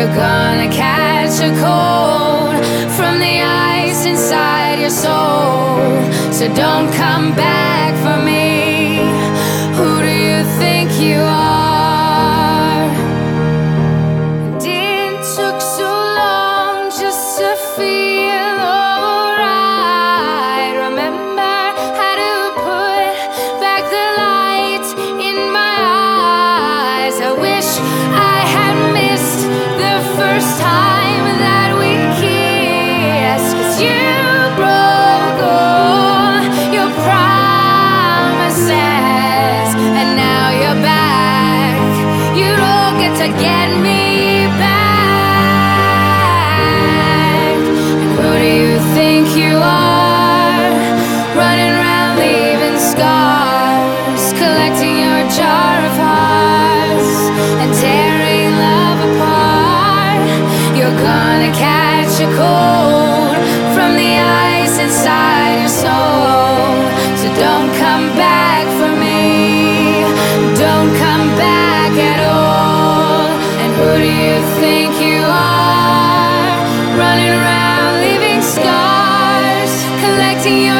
you're gonna catch a cold from the ice inside your soul. So don't come back for me. Who do you think you are? to get me. collecting your